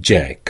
jack